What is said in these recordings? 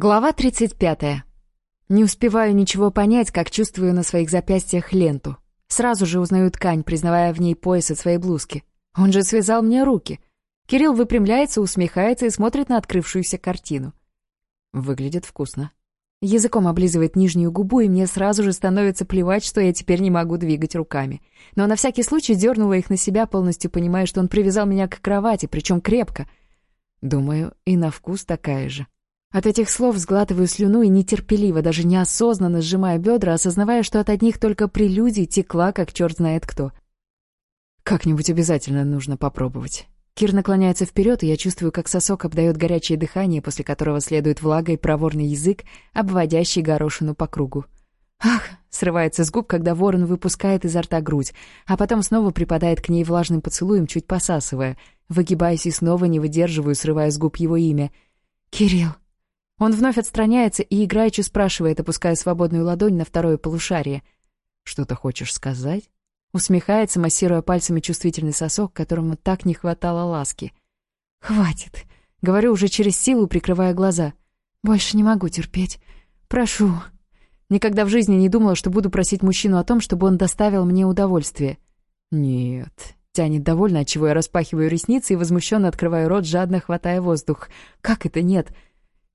Глава 35. Не успеваю ничего понять, как чувствую на своих запястьях ленту. Сразу же узнаю ткань, признавая в ней пояс от своей блузки. Он же связал мне руки. Кирилл выпрямляется, усмехается и смотрит на открывшуюся картину. Выглядит вкусно. Языком облизывает нижнюю губу, и мне сразу же становится плевать, что я теперь не могу двигать руками. Но на всякий случай дернула их на себя, полностью понимая, что он привязал меня к кровати, причем крепко. Думаю, и на вкус такая же. От этих слов сглатываю слюну и нетерпеливо, даже неосознанно сжимая бедра, осознавая, что от одних только прелюдий текла, как черт знает кто. Как-нибудь обязательно нужно попробовать. Кир наклоняется вперед, и я чувствую, как сосок обдает горячее дыхание, после которого следует влага и проворный язык, обводящий горошину по кругу. «Ах!» — срывается с губ, когда ворон выпускает изо рта грудь, а потом снова припадает к ней влажным поцелуем, чуть посасывая. выгибаясь и снова не выдерживаю, срывая с губ его имя. «Кирилл!» Он вновь отстраняется и играючи спрашивает, опуская свободную ладонь на второе полушарие. Что-то хочешь сказать?» Усмехается, массируя пальцами чувствительный сосок, которому так не хватало ласки. «Хватит!» — говорю уже через силу, прикрывая глаза. «Больше не могу терпеть. Прошу!» Никогда в жизни не думала, что буду просить мужчину о том, чтобы он доставил мне удовольствие. «Нет», — тянет довольно, отчего я распахиваю ресницы и возмущенно открываю рот, жадно хватая воздух. «Как это нет?»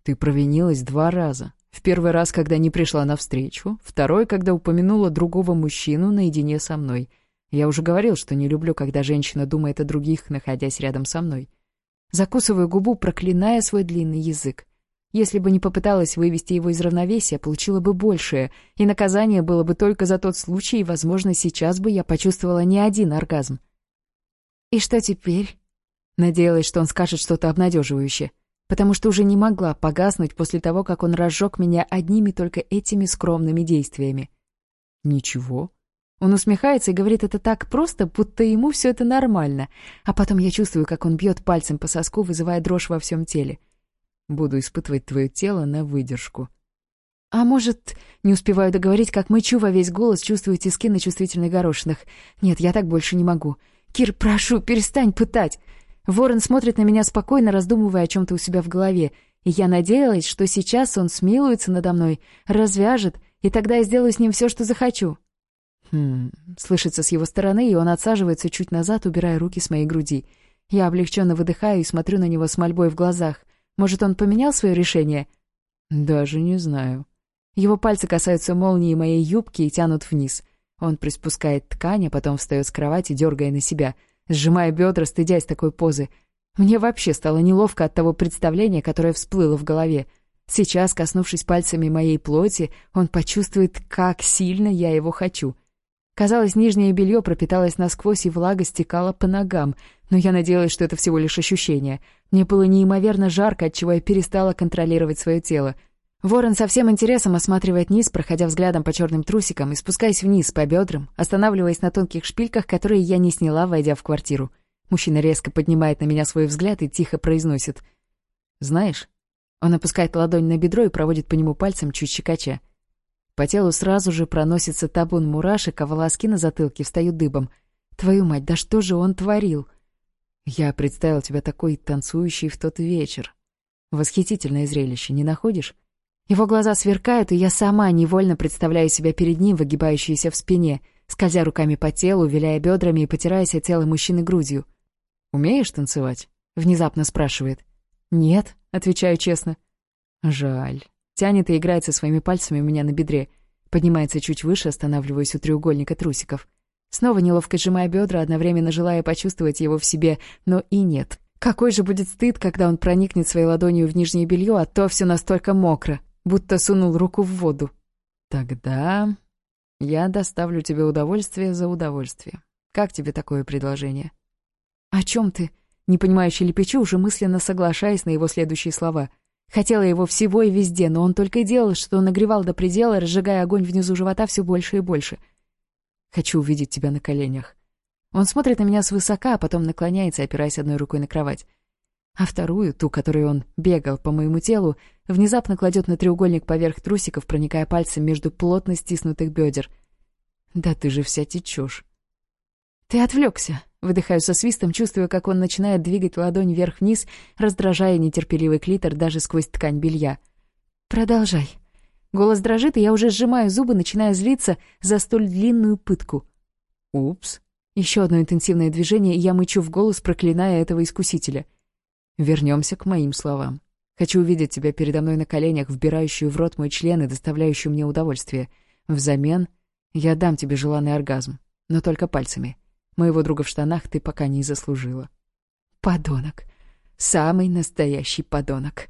Ты провинилась два раза. В первый раз, когда не пришла навстречу, второй, когда упомянула другого мужчину наедине со мной. Я уже говорил, что не люблю, когда женщина думает о других, находясь рядом со мной. Закусываю губу, проклиная свой длинный язык. Если бы не попыталась вывести его из равновесия, получила бы большее, и наказание было бы только за тот случай, и, возможно, сейчас бы я почувствовала не один оргазм. «И что теперь?» Надеялась, что он скажет что-то обнадеживающее потому что уже не могла погаснуть после того, как он разжег меня одними только этими скромными действиями. «Ничего». Он усмехается и говорит это так просто, будто ему все это нормально, а потом я чувствую, как он бьет пальцем по соску, вызывая дрожь во всем теле. «Буду испытывать твое тело на выдержку». А может, не успеваю договорить, как мычу во весь голос, чувствую тиски на чувствительных горошинах. Нет, я так больше не могу. «Кир, прошу, перестань пытать!» Ворон смотрит на меня спокойно, раздумывая о чем-то у себя в голове. И я надеялась, что сейчас он смилуется надо мной, развяжет, и тогда я сделаю с ним все, что захочу. «Хм...» — слышится с его стороны, и он отсаживается чуть назад, убирая руки с моей груди. Я облегченно выдыхаю и смотрю на него с мольбой в глазах. Может, он поменял свое решение? «Даже не знаю». Его пальцы касаются молнии моей юбки и тянут вниз. Он приспускает ткань, а потом встает с кровати, дергая на себя — сжимая бедра, стыдясь такой позы. Мне вообще стало неловко от того представления, которое всплыло в голове. Сейчас, коснувшись пальцами моей плоти, он почувствует, как сильно я его хочу. Казалось, нижнее белье пропиталось насквозь, и влага стекала по ногам, но я надеялась, что это всего лишь ощущение. Мне было неимоверно жарко, отчего я перестала контролировать свое тело — Ворон со всем интересом осматривает низ, проходя взглядом по черным трусикам и спускаясь вниз по бедрам, останавливаясь на тонких шпильках, которые я не сняла, войдя в квартиру. Мужчина резко поднимает на меня свой взгляд и тихо произносит. «Знаешь?» Он опускает ладонь на бедро и проводит по нему пальцем чуть щекоча. По телу сразу же проносится табун мурашек, а волоски на затылке встают дыбом. «Твою мать, да что же он творил?» «Я представил тебя такой танцующей в тот вечер. Восхитительное зрелище, не находишь?» Его глаза сверкают, и я сама невольно представляю себя перед ним, выгибающейся в спине, скользя руками по телу, виляя бедрами и потираясь от тела мужчины грудью. «Умеешь танцевать?» — внезапно спрашивает. «Нет», — отвечаю честно. «Жаль». Тянет и играет со своими пальцами у меня на бедре. Поднимается чуть выше, останавливаясь у треугольника трусиков. Снова неловко сжимая бедра, одновременно желая почувствовать его в себе, но и нет. Какой же будет стыд, когда он проникнет своей ладонью в нижнее белье, а то все настолько мокро будто сунул руку в воду. «Тогда я доставлю тебе удовольствие за удовольствие. Как тебе такое предложение?» «О чем ты?» — непонимающе лепечу, уже мысленно соглашаясь на его следующие слова. Хотела его всего и везде, но он только и делал, что нагревал до предела, разжигая огонь внизу живота все больше и больше. «Хочу увидеть тебя на коленях». Он смотрит на меня свысока, а потом наклоняется, опираясь одной рукой на кровать. А Вторую, ту, которой он бегал по моему телу, внезапно кладет на треугольник поверх трусиков, проникая пальцем между плотно стиснутых бедер. «Да ты же вся течешь!» «Ты отвлекся!» — выдыхаю со свистом, чувствуя, как он начинает двигать ладонь вверх-вниз, раздражая нетерпеливый клитор даже сквозь ткань белья. «Продолжай!» Голос дрожит, и я уже сжимаю зубы, начиная злиться за столь длинную пытку. «Упс!» Еще одно интенсивное движение, и я мычу в голос, проклиная этого искусителя. Вернемся к моим словам. Хочу увидеть тебя передо мной на коленях, вбирающую в рот мой член и доставляющую мне удовольствие. Взамен я дам тебе желанный оргазм, но только пальцами. Моего друга в штанах ты пока не заслужила. Подонок. Самый настоящий подонок.